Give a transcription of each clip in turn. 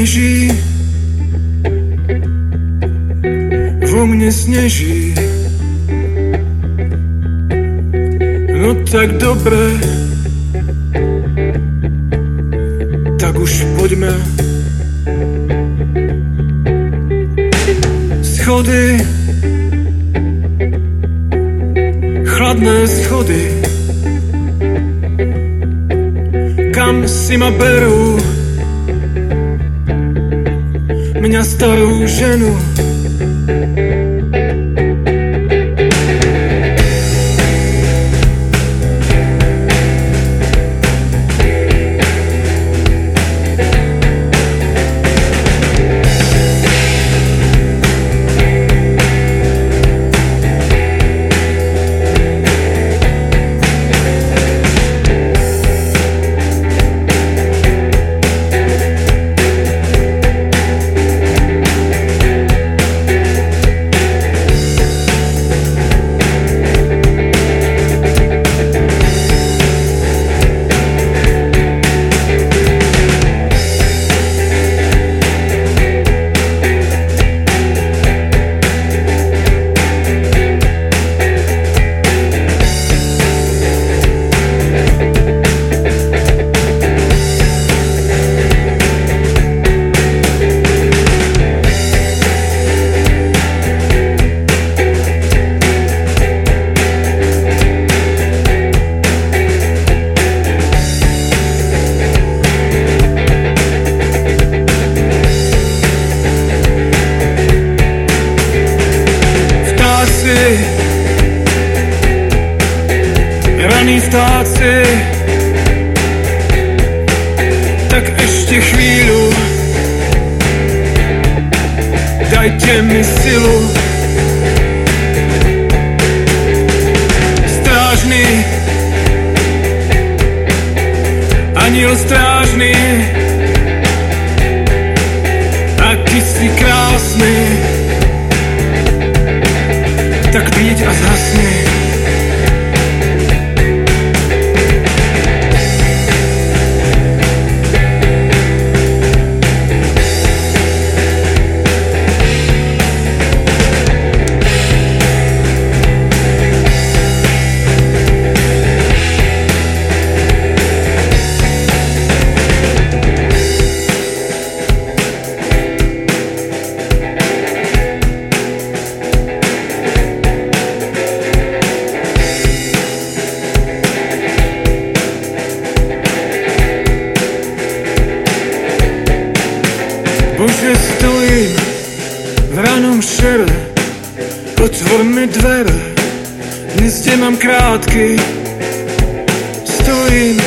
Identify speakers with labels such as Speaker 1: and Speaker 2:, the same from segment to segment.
Speaker 1: sněží, vo mně sněží. No tak dobré, tak už pojďme. Schody, chladné schody, kam si ma beru? dnia starą vtáci, raný vtáci, tak ještě chvíľu, dajte mi silu. Strážný, aniel strážný, Stojím v ranom šere, otvor mi dvere, tě mám krátky. Stojím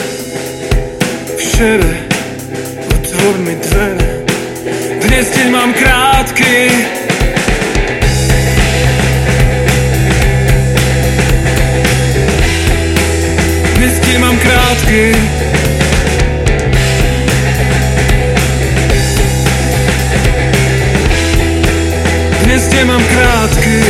Speaker 1: v šere, otvor mi dvere, dnes tě mám krátky. Dnes tě mám krátky. Dnes tě mám krátky